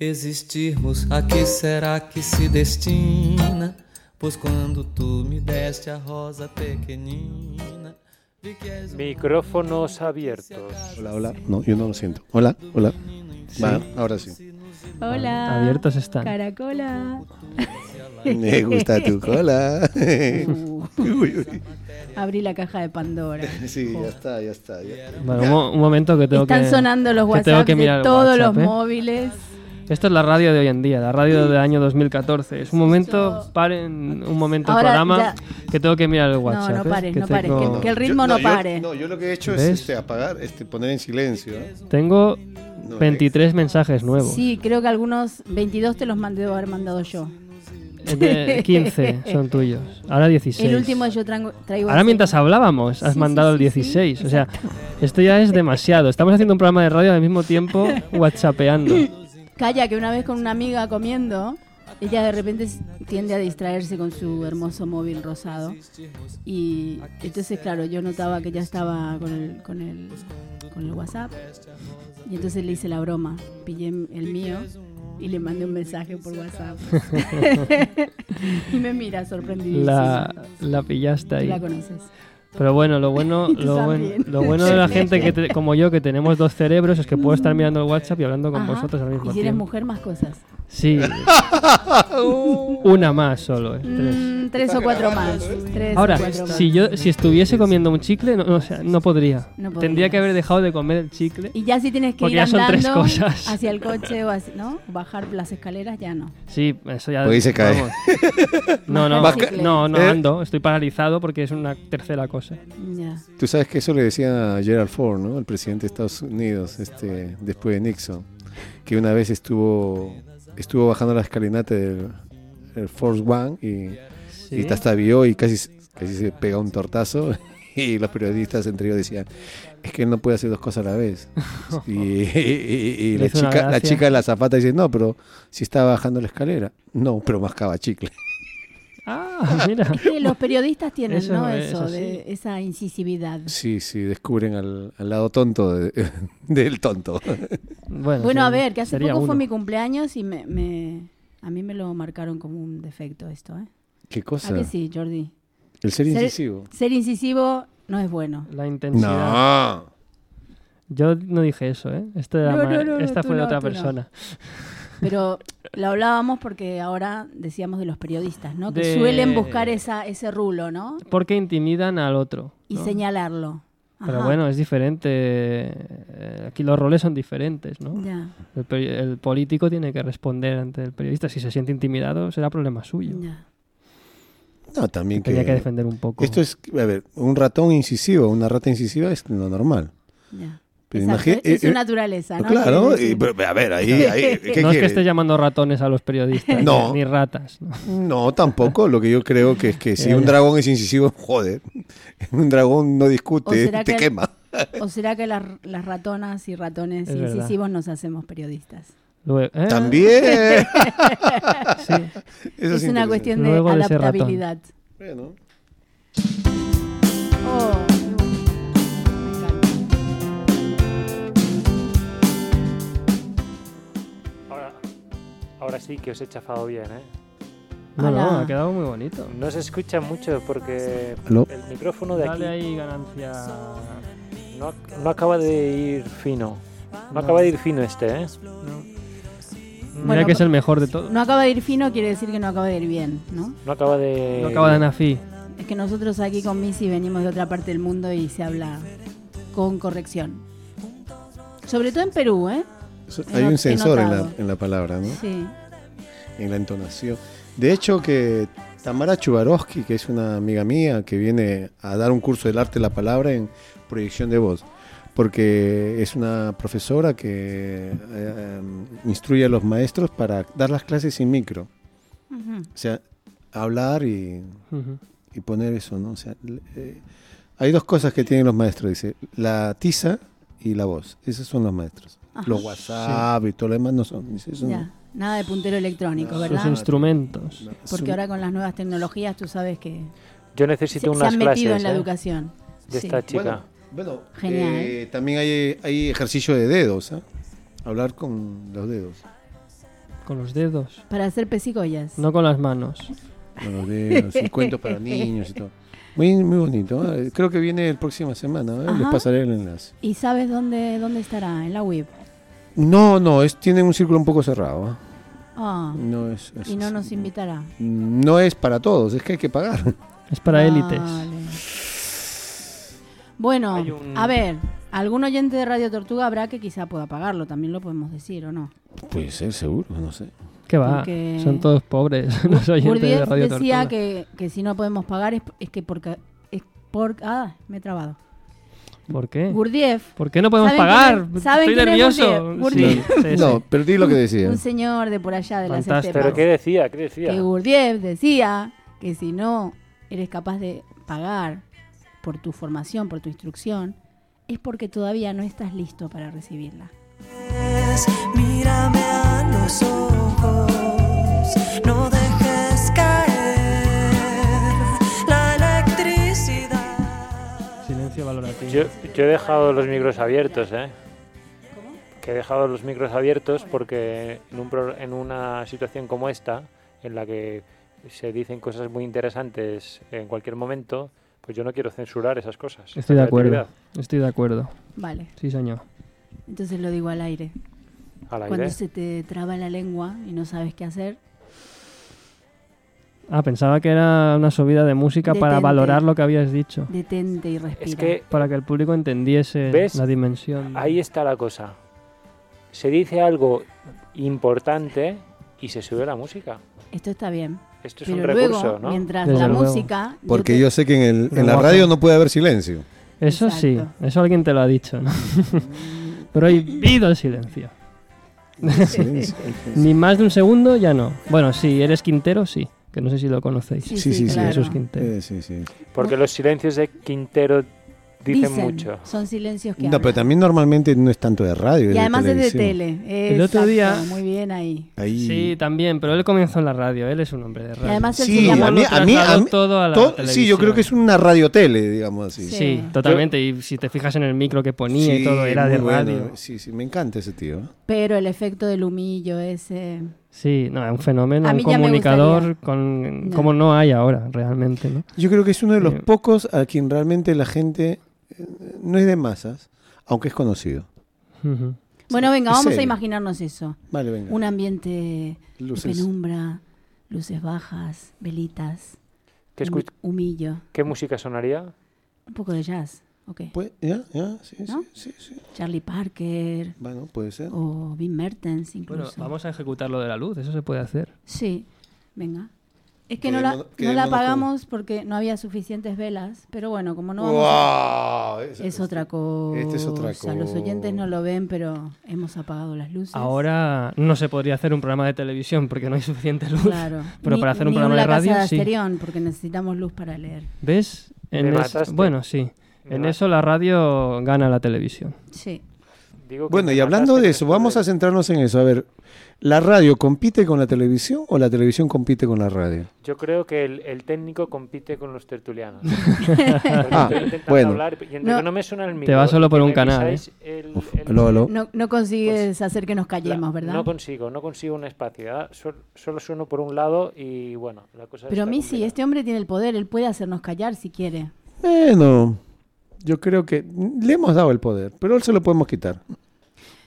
Existirmos, a que será que se destina? Pois quando tu me deste a rosa pequenina, um Micrófonos abiertos. Hola, hola. No, yo no lo siento. Hola, hola. Va, ahora sí. Hola. Abiertos están. Caracola. Me gusta tu cola. Uy, uy. abrí la caja de Pandora. Sí, ya está, ya está. ya. Bueno, un, mo- un momento que tengo Están que... sonando los WhatsApp de todos WhatsApp, los ¿eh? móviles. Esto es la radio de hoy en día, la radio del año 2014. Es un momento, paren un momento el Ahora programa, ya- que tengo que mirar el WhatsApp. no ¿eh? pares, que no pares, tengo, que- que el ritmo no yo- pare. no, yo lo que he hecho es ¿Ves? este, apagar, este, poner en silencio. ¿eh? tengo No, 23 mensajes nuevos. Sí, creo que algunos 22 te los mandé haber mandado yo. Eh, de 15 son tuyos. Ahora 16. El último yo traigo, traigo Ahora mientras hablábamos has Sí, mandado sí, el sí, sí, 16. o sea, esto ya es demasiado. Estamos haciendo un programa de radio al mismo tiempo whatsappeando. Calla, que una vez con una amiga comiendo, ella de repente tiende a distraerse con su hermoso móvil rosado. Y entonces, claro, yo notaba que ya estaba con el, con el, con el WhatsApp. Y entonces le hice la broma. Pillé el mío y le mandé un mensaje por WhatsApp. y me mira sorprendidísimo. La, la pillaste ahí. la conoces. Pero bueno, lo bueno, lo bueno, también. lo bueno de la gente que te- como yo que tenemos dos cerebros es que puedo estar mirando el WhatsApp y hablando con Ajá. vosotros al mismo Y si eres tiempo. mujer, más cosas. Sí. Una más solo, eh, tres. Mm, tres o cuatro más. Tres Ahora, o cuatro más. si yo si estuviese comiendo un chicle, no, no, o sea, no podría. No Tendría que haber dejado de comer el chicle. Y ya si tienes que Porque ir ya son tres andando cosas. hacia el coche o así, ¿no? Bajar las escaleras, ya no. Sí, eso ya. Porque ahí se cae. vamos. No, no, Baja no, no Eh. ando. Estoy paralizado porque es una tercera cosa. Ya. Tú sabes que eso le decía a Gerald Ford, ¿no? El presidente de Estados Unidos, este, después de Nixon, que una vez estuvo, estuvo bajando la escalinata del el Force One y, Sí. y y casi, casi se pega un tortazo. Y los periodistas entre ellos decían, es que él no puede hacer dos cosas a la vez. Y, y- la, chica, la chica de la zapata dice, no, pero si estaba bajando la escalera. No, pero mascaba chicle. Ah, mira. Que los periodistas tienen, Eso ¿no? es Eso, de esa incisividad. Sí, sí, descubren al, al lado tonto de- del tonto. Bueno, Bueno, sí, a ver, que hace poco fue uno. mi cumpleaños y me, me- a mí me lo marcaron como un defecto esto, ¿eh? ¿Qué ¿A cosa? que sí, Jordi? El ser Ser- incisivo. Ser incisivo no es bueno. La intensidad. No. Yo no dije eso, ¿eh? Esto era No, no, no, esta fue de no, otra persona. Pero lo hablábamos porque ahora decíamos de los periodistas, ¿no? Que De- suelen buscar esa, ese rulo, ¿no? Porque intimidan al otro. Y ¿no? señalarlo. Pero Ajá. bueno, es diferente. eh, Aquí los roles son diferentes, ¿no? Ya, El, político tiene que responder ante el periodista. Si se siente intimidado, será problema suyo. ya. No, también que, Tenía que defender un poco. Esto es, a ver, un ratón incisivo, una rata incisiva es lo normal. Ya. Exacto, imagi- es eh, su eh, naturaleza, ¿no? Claro, y, pero, a ver, ahí, ahí ¿qué no es que esté llamando ratones a los periodistas, No. ni ratas. ¿no? No, tampoco. Lo que yo creo que es que si un dragón es incisivo, joder, un dragón no ¿O discute, te que- quema. ¿O será que las, las ratonas y ratones Es verdad. incisivos nos hacemos periodistas? Luego- ¿eh? También. Sí. Eso es una cuestión de Luego de adaptabilidad. Bueno. Oh, ahora sí que os he chafado bien, ¿eh? No, no, ha quedado muy bonito. No se escucha mucho porque ¿Aló? el micrófono de Dale aquí ahí ganancia. no, no acaba de ir fino. No, No. acaba de ir fino este, ¿eh? Mira Bueno, que es el mejor de todos. No acaba de ir fino, quiere decir que no acaba de ir bien, ¿no? No acaba de... No acaba de nací. Es que nosotros aquí con Missy venimos de otra parte del mundo y se habla con corrección. Sobre todo en Perú, ¿eh? Hay un sensor en la, en la palabra, ¿no? Sí. en la entonación. De hecho, que Tamara Chubarovsky, que es una amiga mía, que viene a dar un curso del arte de la palabra en proyección de voz, porque es una profesora que eh, em, instruye a los maestros para dar las clases sin micro. Ujú. O sea, hablar y, Ujú. y poner eso, ¿no? O sea, eh, hay dos cosas que tienen los maestros, dice, la tiza y la voz. Esos son los maestros. Ajá. Los WhatsApp y todo lo demás no son. Ya. Nada de puntero electrónico, Sus ¿verdad? instrumentos. no, Porque ahora con las nuevas tecnologías tú sabes que Yo se, necesito se unas han metido clases en la ¿eh? educación. de Sí. esta chica. Bueno, bueno Genial. eh, también hay, hay ejercicio de dedos, ¿ah? Hablar con los dedos. Con los dedos. Para hacer pesigollas. No con las manos. Con los dedos, y cuentos para niños y todo. Muy, muy bonito. ¿eh? Creo que viene el próxima semana. ¿eh? Les pasaré el enlace. ¿Y sabes dónde, dónde estará? En la web. No, no, es, tiene un círculo un poco cerrado. ¿eh? Ah, No es, es- y no nos invitará. no es para todos, es que hay que pagar. Es para élites. Vale. Bueno, un- a ver, algún oyente de Radio Tortuga habrá que quizá pueda pagarlo, también lo podemos decir, ¿o no? Puede ser, seguro, no sé. ¿Qué va? Porque- Son todos pobres los oyentes de Radio decía Tortuga. que, que si no podemos pagar es, es que porque... Es por, ah, me he trabado. ¿Por qué? Gurdjieff, ¿Por qué no podemos ¿Saben pagar? quién es- saben Estoy quién es nervioso. Gurdjieff? Sí, sí, sí. No, pero di lo que decía. un señor de por allá de las Fantástico. ¿Pero estepas, qué decía? ¿Qué decía? que Gurdjieff decía que si no eres capaz de pagar por tu formación, por tu instrucción, es porque todavía no estás listo para recibirla. Mírame a los ojos, no dejes caer la electricidad. Silencio valorativo. Yo, yo he dejado los micros abiertos, ¿eh? Que he dejado los micros abiertos porque en, un pro- en una situación como esta, en la que se dicen cosas muy interesantes en cualquier momento, pues yo no quiero censurar esas cosas. Estoy de acuerdo. Estoy de acuerdo. Vale, Sí, señor. entonces lo digo al aire. Al Cuando aire. se te traba la lengua y no sabes qué hacer, Ah, pensaba que era una subida de música para valorar lo que habías dicho. detente y respira. Es que Para que el público entendiese ¿Ves? la dimensión. ahí está la cosa. Se dice algo importante y se sube la música. Esto está bien. Esto es Pero un luego, recurso, ¿no? mientras Desde la luego. música... Porque te- yo sé que en, el, en la radio no puede haber silencio. Eso sí, eso alguien te lo ha dicho, ¿no? Pero hay pido el silencio. Ni más de un segundo, ya no. Bueno, sí, eres Quintero, sí. Que no sé si lo conocéis. Sí, Sí, sí, claro. Jesús Quintero. Eh, sí, sí. Porque los silencios de Quintero dicen, Dicen, mucho. Son silencios que No, pero también normalmente no es tanto de radio. Y es además de es de tele. El otro Exacto, día- Muy bien ahí. Ahí. Sí, también, pero él comenzó en la radio, él es un hombre de Y radio. además él Sí, se llama... a mí- trasladó mí- todo a la To- sí, yo creo que es una radiotele, digamos así. Sí. Sí, totalmente. Y si te fijas en el micro que ponía y todo, era de bueno. radio. Sí, sí, me encanta ese tío. Pero el efecto del humillo ese... Sí, no, es un fenómeno, A un comunicador con, No. como no hay ahora, realmente, ¿no? Yo creo que es uno de los Sí. pocos a quien realmente la gente eh, no es de masas, aunque es conocido. Ujú. Bueno, venga, vamos a serio. imaginarnos eso. Vale, venga. Un ambiente de Luces. penumbra, luces bajas, velitas, ¿Qué, humillo, qué música sonaría? un poco de jazz, ok. Pues, ¿Ya? ¿Ya? Sí, ¿No? sí, sí, sí. Charlie Parker Bueno, puede ser. o Wim Mertens Bueno, incluso. vamos a ejecutar lo de la luz, eso se puede hacer. Sí, venga. Es que no la, no la apagamos porque no había suficientes velas, pero bueno, como no vamos a- ¡Wow! Esa- Es otra cosa. Este es otra cosa. Los oyentes no lo ven, pero hemos apagado las luces. Ahora no se podría hacer un programa de televisión porque no hay suficiente luz. Claro. Pero Ni- para hacer un ni programa de radio, casa de sí. Asterión, porque necesitamos luz para leer. ¿Ves? En Me es-. Bueno, sí. En eso la radio gana la televisión. Sí. Digo que Bueno, y hablando de eso, vamos a centrarnos en eso. A ver, ¿la radio compite con la televisión o la televisión compite con la radio? Yo creo que el, el técnico compite con los tertulianos. Ah, bueno. hablar y entre No. que no me suena el micro. Te va solo por un canal, pisáis el-. No, no consigues Pues, hacer que nos callemos, la- ¿verdad? No consigo, no consigo un espacio. ¿verdad? Sol- solo sueno por un lado y bueno, la cosa Pero a mí sí, este hombre tiene el poder, él puede hacernos callar si quiere. Bueno, yo creo que le hemos dado el poder, pero él se lo podemos quitar.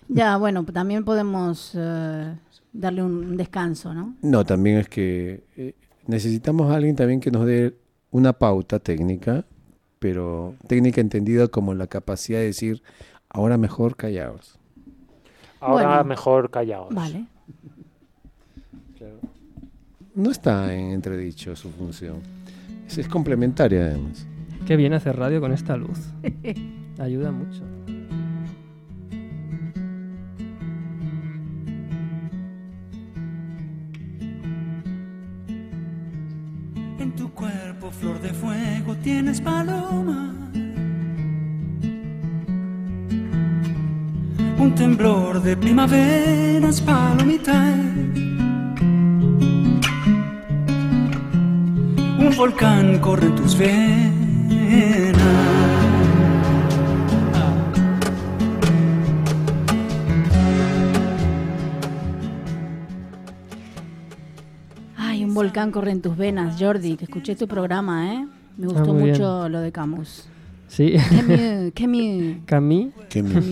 Ya, bueno, también podemos eh, darle un, descanso, ¿no? No, también es que eh, necesitamos a alguien también que nos dé una pauta técnica, pero técnica entendida como la capacidad de decir, ahora mejor callaos. Ahora Bueno. mejor callaos. Vale. No está en entredicho su función. Es, es complementaria además. Qué bien hacer radio con esta luz. Ayuda mucho. En tu cuerpo, flor de fuego, tienes paloma. Un temblor de primaveras, palomita. Un volcán corre en tus venas. Ay, un volcán corre en tus venas, Jordi, que escuché tu programa, ¿eh? Me Ah, gustó mucho lo de Camus. Sí. Camus, Camus, Camus.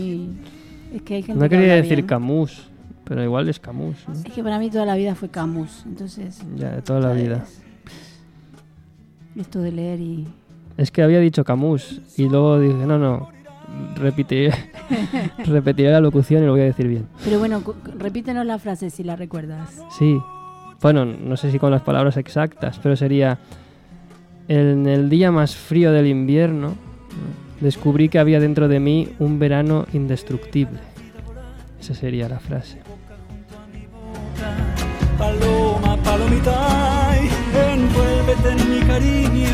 Es que hay gente No que quería habla decir bien. Camus, pero igual es Camus. ¿no? Es que para mí toda la vida fue Camus, entonces... Ya, de toda la vida. Esto de leer y... Es que había dicho Camus y luego dije, no, no, repetiré, repetiré la locución y lo voy a decir bien. Pero bueno, repítenos la frase si la recuerdas. Sí. Bueno, no sé si con las palabras exactas, pero sería, en el día más frío del invierno, ¿no? descubrí que había dentro de mí un verano indestructible. Esa sería la frase. Paloma, palomita, envuélvete en mi cariño,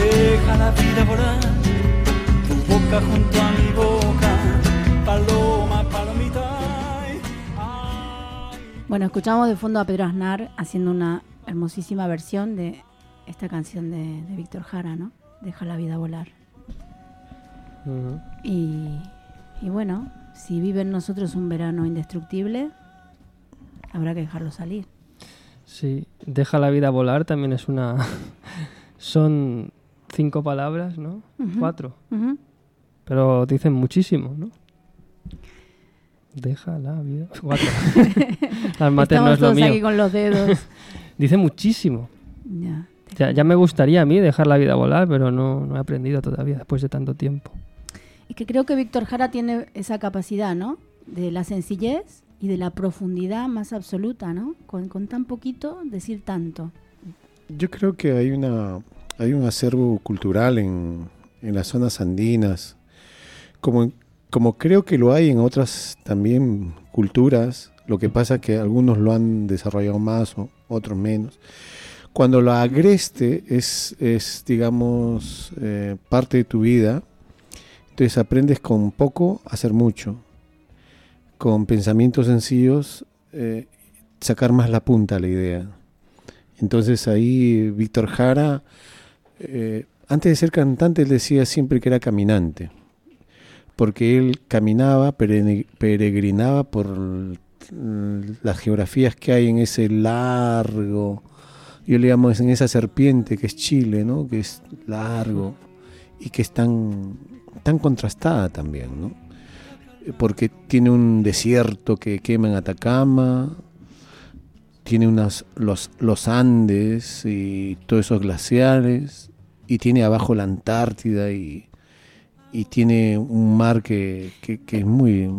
deja la vida volar, tu boca junto a mi boca, paloma, palomita, ay, ay. Bueno, escuchamos de fondo a Pedro Aznar haciendo una hermosísima versión de esta canción de, de Víctor Jara, ¿no? Deja la vida volar. Y, y bueno, si vive en nosotros un verano indestructible, habrá que dejarlo salir. Sí, deja la vida volar también es una... Son cinco palabras, ¿no? Cuatro. Pero dicen muchísimo, ¿no? Deja la vida. Cuatro. Las mates no es lo todos aquí con los dedos. Dice muchísimo. ya. Ya, ya me gustaría a mí dejar la vida volar, pero no, no he aprendido todavía después de tanto tiempo. Es que creo que Víctor Jara tiene esa capacidad, ¿no? De la sencillez y de la profundidad más absoluta, ¿no? Con, con tan poquito decir tanto. Yo creo que hay una hay un acervo cultural en, en las zonas andinas, como, como creo que lo hay en otras también culturas, lo que pasa es que algunos lo han desarrollado más o otros menos. Cuando lo agreste es, es digamos, eh, parte de tu vida, entonces aprendes con poco a hacer mucho, con pensamientos sencillos, eh, sacar más la punta a la idea. Entonces ahí Víctor Jara, eh, antes de ser cantante, él decía siempre que era caminante, porque él caminaba, peregrinaba por las geografías que hay en ese largo, yo le llamo en esa serpiente que es Chile, ¿no? que es largo y que es tan, tan contrastada también, ¿no? porque tiene un desierto que quema en Atacama, tiene unas, los, los Andes y todos esos glaciares, y tiene abajo la Antártida y, y tiene un mar que, que, que es muy,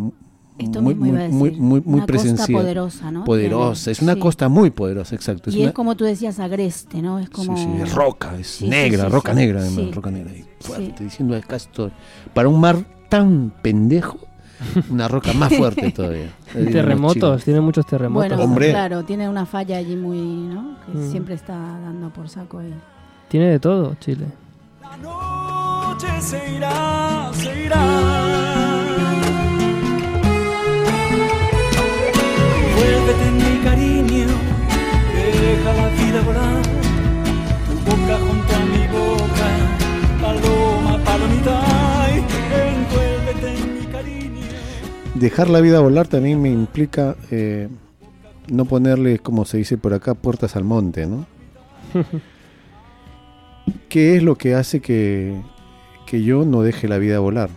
Esto muy, mismo iba a muy, decir. muy, muy Una costa presencial. poderosa, ¿no? Poderosa, es una sí. costa muy poderosa, exacto. Es Y una- es como tú decías, agreste, ¿no? Es como... Sí, sí, es roca, es negra, sí, roca sí. negra además, Sí. roca negra. Y fuerte, Sí. diciendo acá estoy. Para un mar tan pendejo, una roca más fuerte todavía. Terremotos, tiene muchos terremotos. Bueno, Hombre. claro, tiene una falla allí muy, ¿no? Que Mm. siempre está dando por saco ahí. Tiene de todo, Chile. La noche se irá, se irá. Vuélvete mi cariño, deja la vida volar. Tu boca junto a mi boca, paloma, palomita, envuélvete mi cariño. Dejar la vida volar también me implica eh, no ponerle, como se dice por acá, puertas al monte, ¿no? ¿Qué es lo que hace que, que yo no deje la vida volar?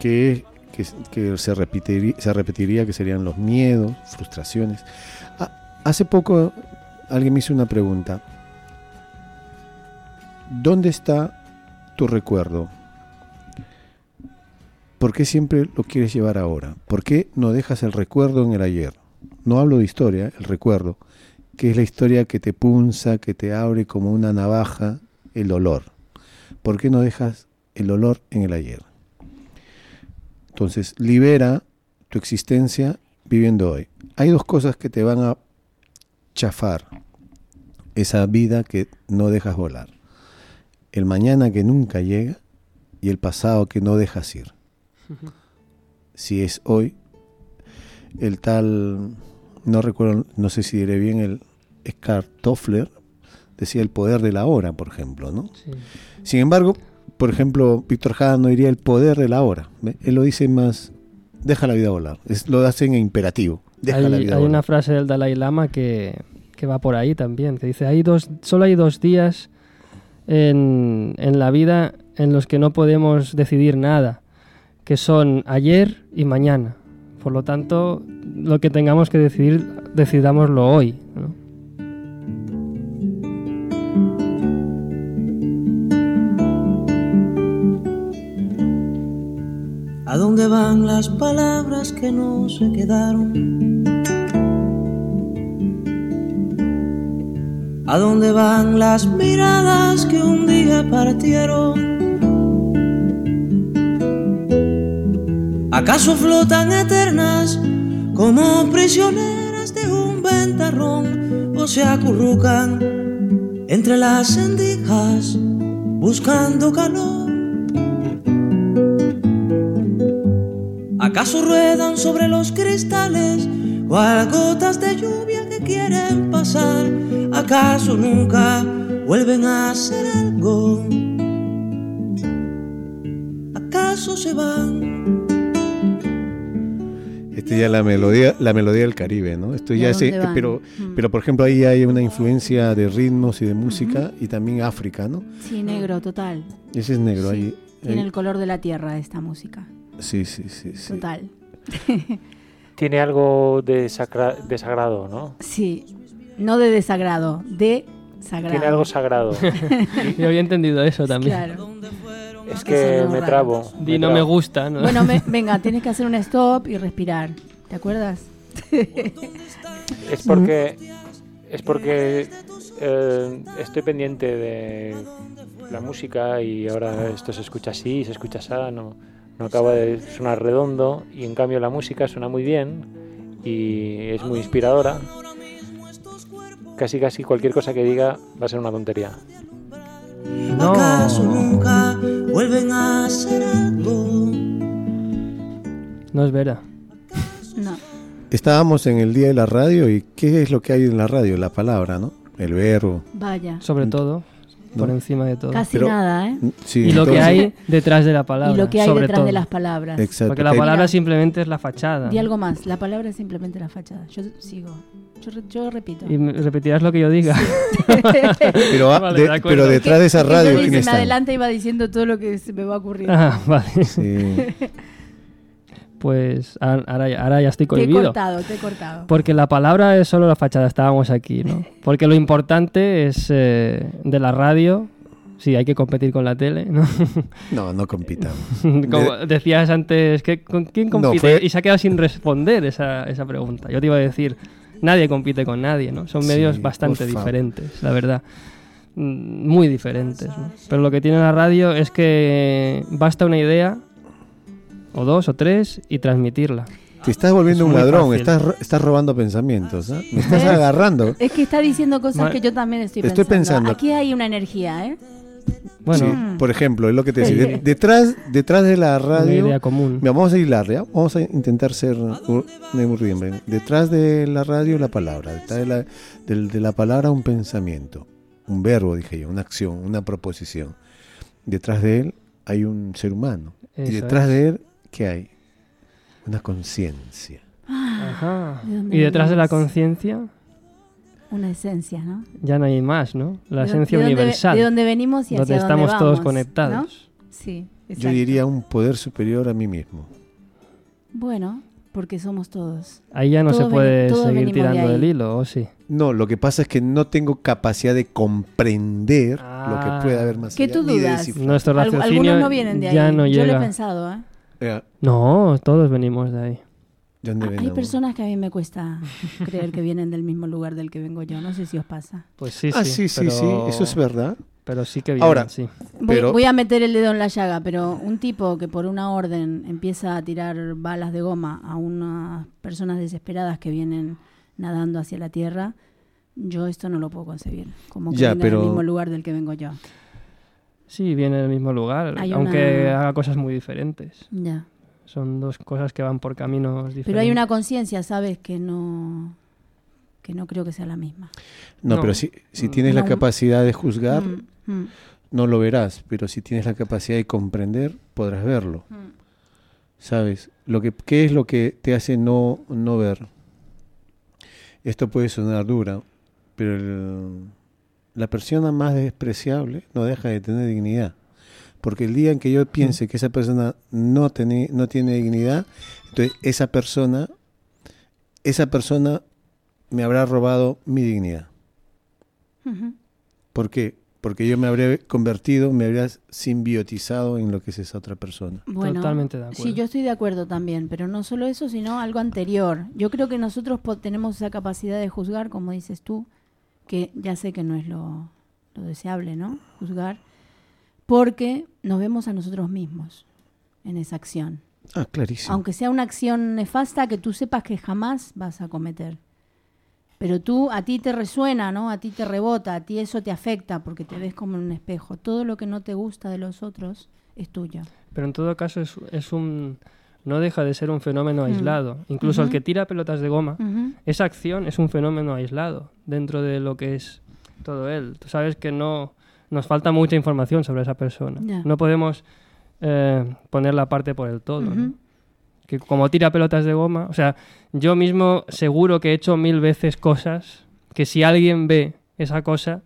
¿Qué es que, que se, repetiría, se repetiría que serían los miedos, frustraciones? Ah, hace poco alguien me hizo una pregunta. ¿Dónde está tu recuerdo? ¿Por qué siempre lo quieres llevar ahora? ¿Por qué no dejas el recuerdo en el ayer? No hablo de historia, el recuerdo, que es la historia que te punza, que te abre como una navaja el dolor. ¿Por qué no dejas el dolor en el ayer? Entonces, libera tu existencia viviendo hoy. Hay dos cosas que te van a chafar esa vida que no dejas volar. El mañana que nunca llega y el pasado que no dejas ir si es hoy, el tal, no recuerdo, no sé si diré bien, el Scar Toffler decía el poder de la hora, por ejemplo, ¿no? Sí. Sin embargo, por ejemplo, Víctor Jara no diría el poder de la hora, ¿ve? él lo dice más, deja la vida volar, es, lo hace en imperativo, deja Hay, la vida hay volar. una frase del Dalai Lama que, que que va por ahí también, que dice, hay dos, solo hay dos días en, en la vida en los que no podemos decidir nada, que son ayer y mañana. Por lo tanto, lo que tengamos que decidir, decidámoslo hoy. ¿A dónde van las palabras que no se quedaron? ¿A dónde van las miradas que un día partieron? ¿Acaso flotan eternas como prisioneras de un ventarrón o se acurrucan entre las endijas buscando calor? ¿Acaso ruedan sobre los cristales cual gotas de lluvia que quieren pasar? ¿Acaso nunca vuelven a hacer algo? ¿Acaso se van? Este ya la melodía, la melodía del Caribe, ¿no? Esto ya es, dónde van? pero, Mm. pero por ejemplo ahí hay una influencia de ritmos y de música y también África, ¿no? Sí, negro, total. Ese es negro Sí, ahí. Tiene ahí- el color de la tierra esta música. Sí, sí, sí, sí. Total. Tiene algo de, sacra- de sagrado, ¿no? Sí. No de desagrado, de sagrado. Tiene algo sagrado. Yo había entendido eso también. Claro. Es que me trabo. Di no me gusta, ¿no? Bueno, me- venga, tienes que hacer un stop y respirar. ¿Te acuerdas? Es porque es porque eh, estoy pendiente de la música y ahora esto se escucha así, se escucha así, no, no acaba de sonar redondo y en cambio la música suena muy bien y es muy inspiradora. Casi casi cualquier cosa que diga va a ser una tontería. ¿Acaso No, nunca vuelven a hacer algo? no es vera. No. Estábamos en el día de la radio y ¿qué es lo que hay en la radio? La palabra, ¿no? El verbo. Vaya. Sobre todo, por encima de todo. Casi Pero- nada, ¿eh? Sí, Y lo que hay detrás de la palabra. Y lo que hay sobre detrás todo. de las palabras. Exacto. Porque la palabra Mira. simplemente es la fachada. Di algo más. La palabra es simplemente la fachada. Yo sigo. Yo, re- yo repito. Y me- repetirás lo que yo diga. pero, ah, Vale, de- pero detrás de esa radio, yo ¿quién se me y va diciendo todo lo que se me va ocurriendo. ah, vale. Sí. Pues ahora, ya- ahora ya estoy te he cohibido. cortado, te he cortado. Porque la palabra es solo la fachada, estábamos aquí, ¿no? Porque lo importante es eh, de la radio, sí, hay que competir con la tele, ¿no? No, no compitamos. Como decías antes, ¿qué- ¿con quién No, compite? fue- Y se ha quedado sin responder esa, esa pregunta. Yo te iba a decir, nadie compite con nadie, ¿no? Son medios bastante diferentes, la verdad. Mm, Muy diferentes, ¿no? Pero lo que tiene la radio es que basta una idea, o dos, o tres, y transmitirla. Te estás volviendo Es un ladrón, estás, estás robando pensamientos. ¿ah? Me estás ¿Ves? agarrando. Es que está diciendo cosas Ma- que yo también estoy Estoy pensando. pensando. Aquí hay una energía, ¿eh? Bueno, Sí, por ejemplo, es lo que te decía. De- detrás, detrás de la una radio. idea común. Mira, vamos a hilar, ¿ya? Vamos a intentar ser. Detrás de la radio, la palabra. Detrás de la, de la palabra, un pensamiento. Un verbo, dije yo, una acción, una proposición. Detrás de él hay un ser humano. Eso y detrás es. de él, ¿qué hay? Una conciencia. Ajá. ¿De dónde Y detrás de la conciencia Una esencia, ¿no? ya no hay más, ¿no? La De esencia de dónde ve- universal. De dónde venimos y donde hacia estamos dónde todos vamos, conectados. ¿no? Sí, Yo diría un poder superior a mí mismo. Bueno, porque somos todos. Ahí ya no Todos se puede seguir de tirando ahí. del hilo, ¿o sí? No, lo que pasa es que no tengo capacidad de comprender lo Ah. que puede haber más ¿Qué allá, tú ni de dudas? Nuestro raciocinio algunos no vienen de ahí. ya no Yo lo he pensado, ¿eh? Eh, No, todos venimos de ahí. ¿de dónde Ah, Hay venimos? personas que a mí me cuesta creer que vienen del mismo lugar del que vengo yo. No sé si os pasa. Pues sí, ah, sí. sí, sí, pero, sí, eso es verdad. Pero sí que vienen, Ahora, sí. Voy, Pero- voy a meter el dedo en la llaga, pero un tipo que por una orden empieza a tirar balas de goma a unas personas desesperadas que vienen nadando hacia la tierra, yo esto no lo puedo concebir. Como que Ya, pero- del mismo lugar del que vengo yo. Sí, viene del mismo lugar, Hay aunque una- haga cosas muy diferentes. Ya. Son dos cosas que van por caminos diferentes. Pero hay una conciencia, ¿sabes? Que no que no creo que sea la misma. No, No. pero si, si tienes la capacidad de juzgar, Mm, mm, no lo verás, pero si tienes la capacidad de comprender, podrás verlo. mm. ¿Sabes? Lo que, ¿Qué es lo que te hace no, no ver? Esto puede sonar dura, pero el- la persona más despreciable no deja de tener dignidad. Porque el día en que yo piense que esa persona no, tiene no tiene dignidad, entonces esa persona, esa persona me habrá robado mi dignidad. Ujú. ¿Por qué? Porque yo me habré convertido, me habría simbiotizado en lo que es esa otra persona. Bueno, Totalmente de acuerdo. Sí, yo estoy de acuerdo también, pero no solo eso, sino algo anterior. Yo creo que nosotros tenemos esa capacidad de juzgar, como dices tú, que ya sé que no es lo, lo deseable, ¿no? Juzgar, porque nos vemos a nosotros mismos en esa acción. Ah, clarísimo. Aunque sea una acción nefasta que tú sepas que jamás vas a cometer. Pero tú, a ti te resuena, ¿no? A ti te rebota, a ti eso te afecta porque te ves como en un espejo. Todo lo que no te gusta de los otros es tuyo. Pero en todo caso es, es un... No deja de ser un fenómeno Mm. aislado. Incluso el que tira pelotas de goma, esa acción es un fenómeno aislado dentro de lo que es todo él. Tú sabes que no nos falta mucha información sobre esa persona. No podemos eh, poner la parte por el todo. Que como tira pelotas de goma, o sea, yo mismo seguro que he hecho mil veces cosas que si alguien ve esa cosa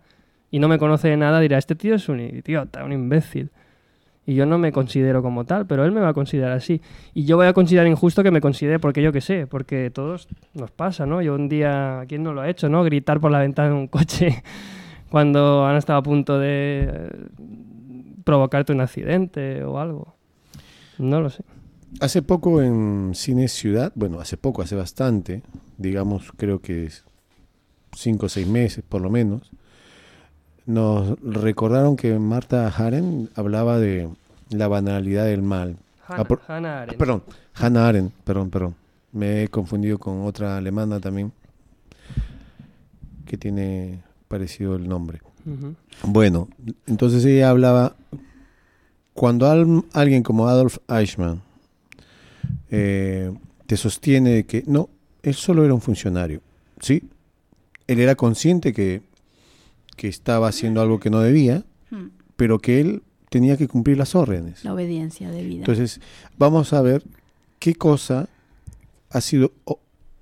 y no me conoce de nada dirá, este tío es un idiota, un imbécil. Y yo no me considero como tal, pero él me va a considerar así. Y yo voy a considerar injusto que me considere porque yo qué sé, porque todos nos pasa, ¿no? Yo un día, ¿quién no lo ha hecho, no? Gritar por la ventana de un coche cuando han estado a punto de eh, provocarte un accidente o algo. No lo sé. Hace poco en Cine Ciudad, bueno, hace poco, hace bastante, digamos, creo que es cinco o seis meses por lo menos, nos recordaron que Marta Haren hablaba de la banalidad del mal. Hannah, Ah, por- Hannah Ah, Arendt. perdón, Hannah Arendt, perdón, perdón. Me he confundido con otra alemana también, que tiene parecido el nombre. Bueno, entonces ella hablaba, cuando al- alguien como Adolf Eichmann eh, te sostiene de que no, él solo era un funcionario, ¿sí? Él era consciente que, que estaba haciendo algo que no debía, Hmm. pero que él tenía que cumplir las órdenes. La obediencia de vida. Entonces, vamos a ver qué cosa ha sido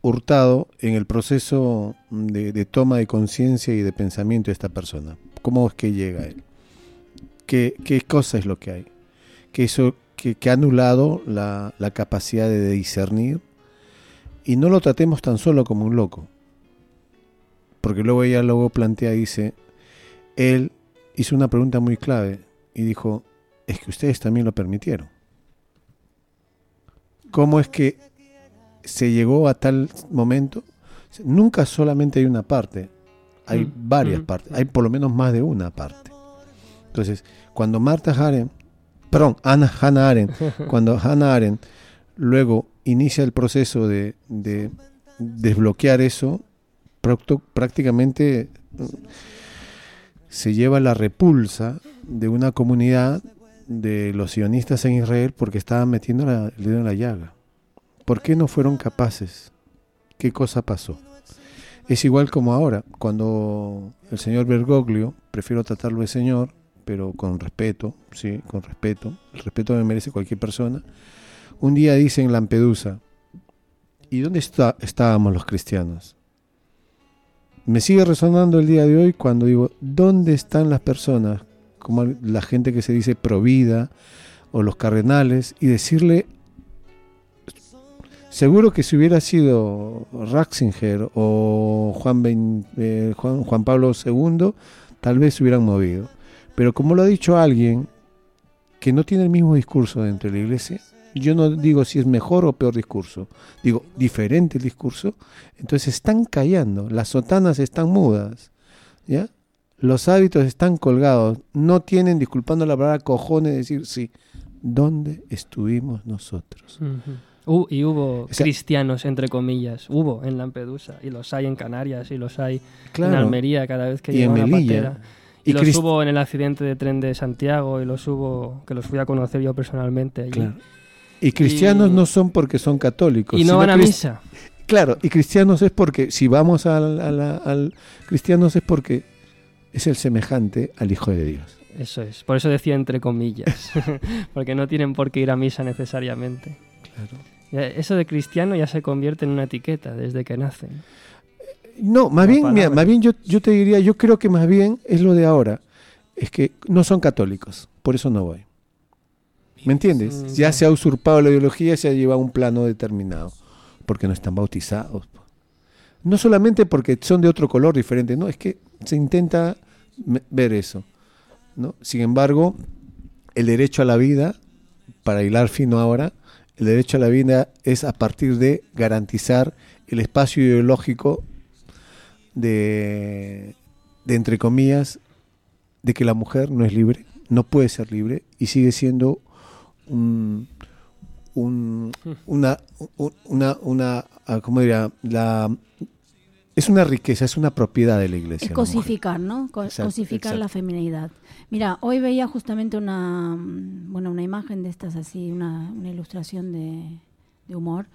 hurtado en el proceso de, de toma de conciencia y de pensamiento de esta persona. ¿Cómo es que llega a él? ¿Qué, qué cosa es lo que hay? Que eso que, que ha anulado la, la capacidad de discernir y no lo tratemos tan solo como un loco. Porque luego ella luego plantea y dice, él hizo una pregunta muy clave y dijo, es que ustedes también lo permitieron. ¿Cómo es que se llegó a tal momento? Nunca solamente hay una parte, hay Mm, varias mm. partes, hay por lo menos más de una parte. Entonces, cuando Marta Haren, perdón, Ana, Hannah Arendt, cuando Hannah Arendt luego inicia el proceso de, de desbloquear eso, prácticamente se lleva la repulsa de una comunidad de los sionistas en Israel porque estaban metiendo la, el dedo en la llaga. ¿Por qué no fueron capaces? ¿Qué cosa pasó? Es igual como ahora, cuando el señor Bergoglio, prefiero tratarlo de señor, pero con respeto, sí, con respeto, el respeto me merece cualquier persona, un día dice en Lampedusa, ¿y dónde está, estábamos los cristianos? Me sigue resonando el día de hoy cuando digo, ¿dónde están las personas, como la gente que se dice provida o los cardenales, y decirle, seguro que si hubiera sido Ratzinger o Juan, eh, Juan, Juan Pablo II, tal vez se hubieran movido. Pero como lo ha dicho alguien que no tiene el mismo discurso dentro de la iglesia, yo no digo si es mejor o peor discurso, digo diferente el discurso, entonces están callando, las sotanas están mudas, ¿ya? Los hábitos están colgados, no tienen, disculpando la palabra, cojones de decir, sí, ¿dónde estuvimos nosotros? Ujú. Hu- y hubo O sea- cristianos, entre comillas, hubo en Lampedusa, y los hay en Canarias, y los hay en Claro, Almería cada vez que llega en una patera. Y, Y los hubo en el accidente de tren de Santiago, y los hubo, que los fui a conocer yo personalmente allí. Claro. Y cristianos Y- no son porque son católicos. Y no van a misa. Claro, y cristianos es porque, si vamos al, cristianos es porque es el semejante al Hijo de Dios. Eso es. Por eso decía entre comillas. Porque no tienen por qué ir a misa necesariamente. Claro. Eso de cristiano ya se convierte en una etiqueta desde que nacen. No, más bien, mira, más bien yo, yo te diría, yo creo que más bien es lo de ahora. Es que no son católicos, por eso no voy. ¿Me entiendes? Ya se ha usurpado la ideología, se ha llevado a un plano determinado, porque no están bautizados. No solamente porque son de otro color diferente, no, es que se intenta ver eso. ¿no? Sin embargo, el derecho a la vida, para hilar fino ahora, el derecho a la vida es a partir de garantizar el espacio ideológico de, de, entre comillas, de que la mujer no es libre, no puede ser libre y sigue siendo un, un- una, un- una, una, ah, ¿cómo diría? La, es una riqueza, es una propiedad de la iglesia. Es cosificar, ¿no? Co- Exacto, cosificar exacto. la feminidad. Mira, hoy veía justamente una, bueno, una imagen de estas así, una, una ilustración de, de humor,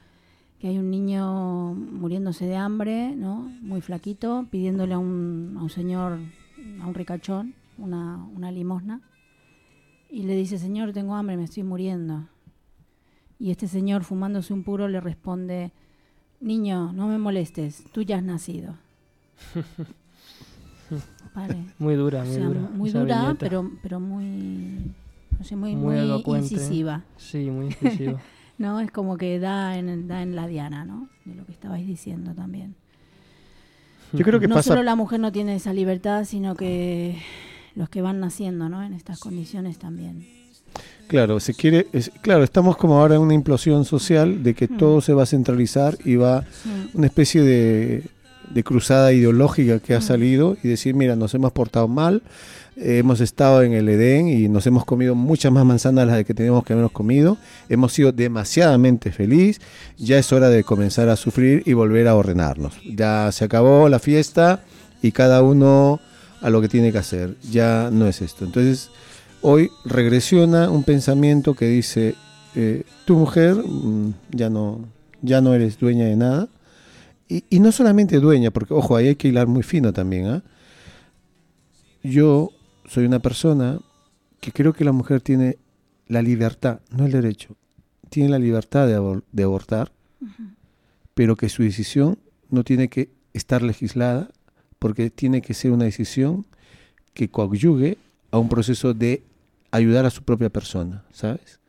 que hay un niño muriéndose de hambre, ¿no? Muy flaquito, pidiéndole a un, a un señor, a un ricachón, una, una limosna, y le dice, señor, tengo hambre, me estoy muriendo. Y este señor, fumándose un puro, le responde, niño, no me molestes, tú ya has nacido. Vale. Muy dura, O muy sea, dura. muy dura, pero, pero muy, no sé, muy, Muy muy, elocuente. incisiva. Sí, muy incisiva. ¿no? Es como que da en, da en la diana, ¿no? De lo que estabais diciendo también. Yo creo que no pasa solo la mujer no tiene esa libertad, sino que los que van naciendo, ¿no? En estas condiciones también. Claro, se quiere, es- claro, estamos como ahora en una implosión social de que Mm. todo se va a centralizar y va Mm. una especie de, de cruzada ideológica que ha Mm. salido y decir, mira, nos hemos portado mal, eh, hemos estado en el Edén y nos hemos comido muchas más manzanas de las que teníamos que habernos comido, hemos sido demasiadamente feliz, ya es hora de comenzar a sufrir y volver a ordenarnos. Ya se acabó la fiesta y cada uno a lo que tiene que hacer, ya no es esto. Entonces, hoy regresiona un pensamiento que dice, eh, tu mujer mm, ya no, ya no eres dueña de nada. Y, y no solamente dueña, porque ojo, ahí hay que hilar muy fino también. ¿ah? Yo soy una persona que creo que la mujer tiene la libertad, no el derecho, tiene la libertad de, abor- de abortar, pero que su decisión no tiene que estar legislada, porque tiene que ser una decisión que coadyugue a un proceso de ayudar a su propia persona, ¿sabes?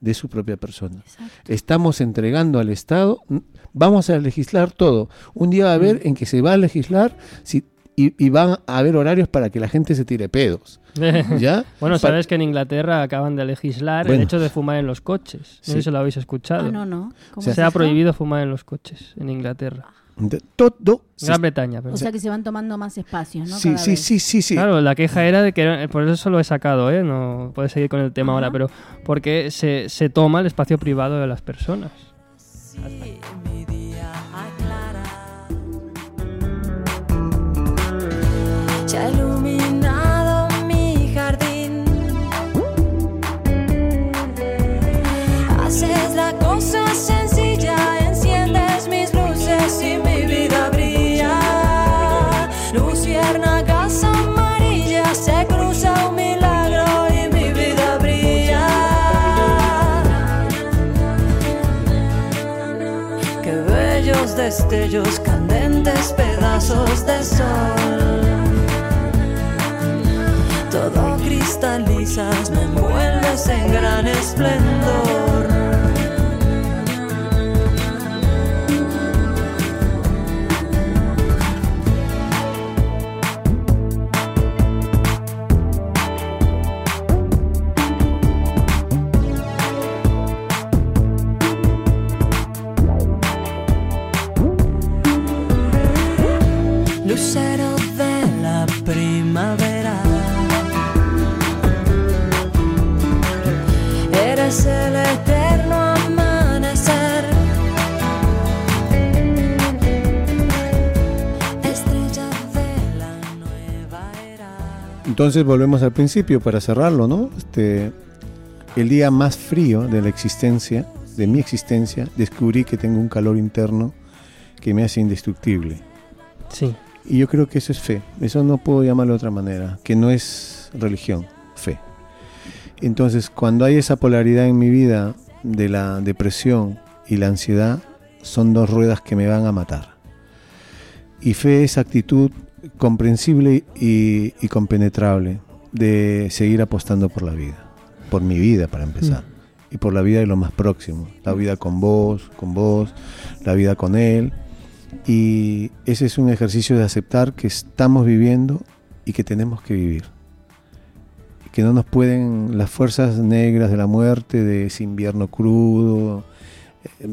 De su propia persona. Exacto. Estamos entregando al Estado, vamos a legislar todo. Un día va a haber en que se va a legislar si, y, y van a haber horarios para que la gente se tire pedos. ¿Ya? bueno, sabes que en Inglaterra acaban de legislar Bueno. el hecho de fumar en los coches. No sé Sí. si lo habéis escuchado. Ah, no, no. ¿Cómo sea, es Se ha prohibido fumar en los coches en Inglaterra. De- todo. se- Gran Bretaña, pero. O sea que se van tomando más espacios, ¿no? sí, Cada sí, vez. sí, sí, sí. Claro, la queja era de que, era- por eso lo he sacado, ¿eh? No puedes seguir con el tema ahora, pero porque se, se toma el espacio privado de las personas. mi candentes pedazos de sol. Todo cristalizas, me envuelves en gran esplendor. Lucero de la primavera. Eres el eterno amanecer. Estrella de la nueva era. Entonces volvemos al principio para cerrarlo, ¿no? Este, el día más frío de la existencia, de mi existencia, descubrí que tengo un calor interno que me hace indestructible. Sí. Y yo creo que eso es fe. Eso no puedo llamarlo de otra manera, que no es religión, fe. Entonces, cuando hay esa polaridad en mi vida de la depresión y la ansiedad, son dos ruedas que me van a matar. Y fe es actitud comprensible y, y compenetrable de seguir apostando por la vida, por mi vida para empezar, y por la vida de lo más próximo, la vida con vos, con vos, la vida con él. Y ese es un ejercicio de aceptar que estamos viviendo y que tenemos que vivir. Que no nos pueden las fuerzas negras de la muerte, de ese invierno crudo, eh,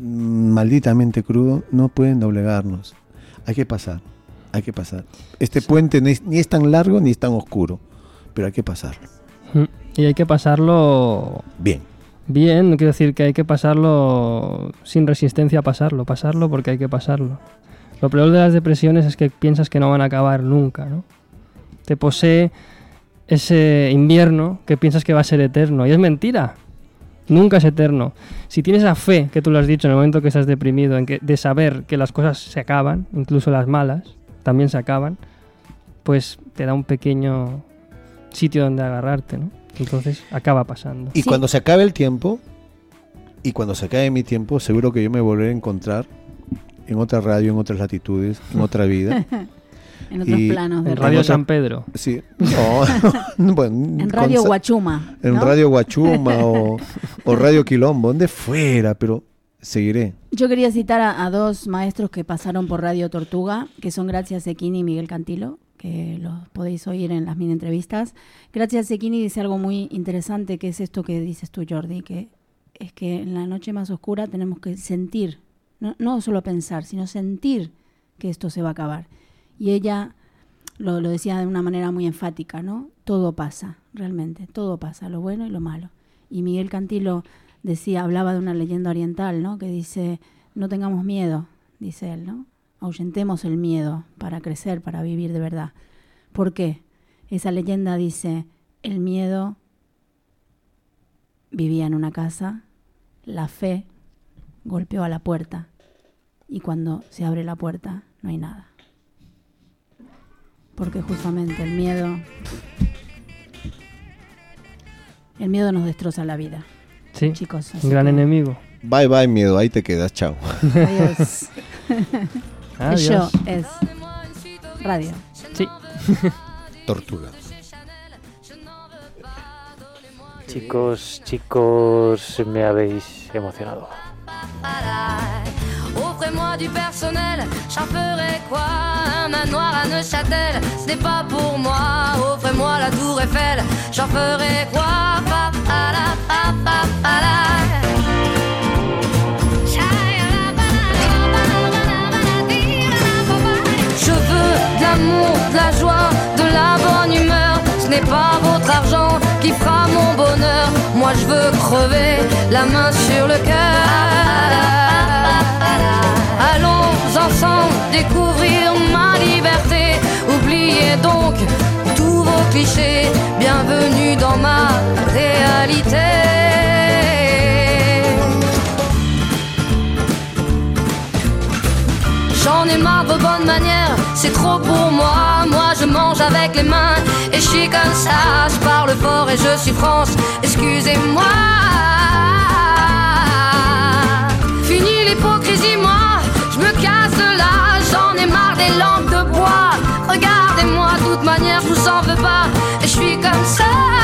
malditamente crudo, no pueden doblegarnos. Hay que pasar, hay que pasar. Este puente ni es, ni es tan largo ni es tan oscuro, pero hay que pasarlo. Y hay que pasarlo Bien. Bien, no quiero decir que hay que pasarlo sin resistencia a pasarlo, pasarlo porque hay que pasarlo. Lo peor de las depresiones es que piensas que no van a acabar nunca, ¿no? Te posee ese invierno que piensas que va a ser eterno y es mentira. Nunca es eterno. Si tienes la fe, que tú lo has dicho en el momento que estás deprimido, en que, de saber que las cosas se acaban, incluso las malas, también se acaban, pues te da un pequeño sitio donde agarrarte, ¿no? Entonces acaba pasando. Y Sí. cuando se acabe el tiempo, y cuando se acabe mi tiempo, seguro que yo me volveré a encontrar en otra radio, en otras latitudes, en otra vida. En otros Y- planos de En En Radio San Pedro. Sí. No, bueno, En Radio con- Guachuma. En ¿no? Radio Guachuma o, o Radio Quilombo, donde fuera, pero seguiré. Yo quería citar a, a dos maestros que pasaron por Radio Tortuga, que son Gracias Equini y Miguel Cantilo, que los podéis oír en las mini entrevistas. Gracias Equini dice algo muy interesante, que es esto que dices tú, Jordi, que es que en la noche más oscura tenemos que sentir, no, no solo pensar, sino sentir que esto se va a acabar. Y ella lo, lo decía de una manera muy enfática, ¿no? Todo pasa, realmente, todo pasa, lo bueno y lo malo. Y Miguel Cantilo decía, hablaba de una leyenda oriental, ¿no? Que dice, no tengamos miedo, dice él, ¿no? Ahuyentemos el miedo para crecer, para vivir de verdad. ¿Por qué? Esa leyenda dice, el miedo vivía en una casa, la fe golpeó a la puerta y cuando se abre la puerta no hay nada. Porque justamente el miedo, el miedo nos destroza la vida, Sí, chicos. un gran que- enemigo. Bye bye miedo, ahí te quedas, chao. Adiós. Adiós. es radio. Sí. Tortuga. Chicos, chicos, me habéis emocionado. Offrez-moi du personnel, j'en ferai quoi? Un manoir à Neuchâtel, ce n'est pas pour moi. Offrez-moi la tour Eiffel, j'en ferai quoi? Pa, pa, la, pa, pa, pa, la. L'amour, de la joie, de la bonne humeur. Ce n'est pas votre argent qui fera mon bonheur. Moi je veux crever la main sur le cœur. Allons ensemble découvrir ma liberté. Oubliez donc tous vos clichés. Bienvenue dans ma réalité. J'en ai marre de bonnes manières, c'est trop pour moi. Moi je mange avec les mains et je suis comme ça. Je parle fort et je suis France, excusez-moi. Fini l'hypocrisie, moi, je me casse là. J'en ai marre des lampes de bois. Regardez-moi, de toute manière, je vous en veux pas. Et je suis comme ça.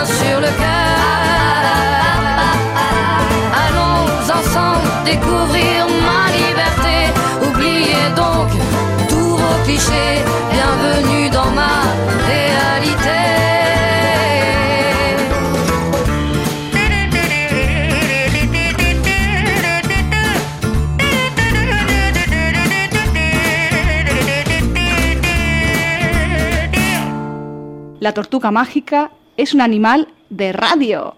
Allons ensemble découvrir ma liberté. Oubliez donc tous vos clichés. Bienvenue dans ma réalité. La tortuga mágica es un animal de radio.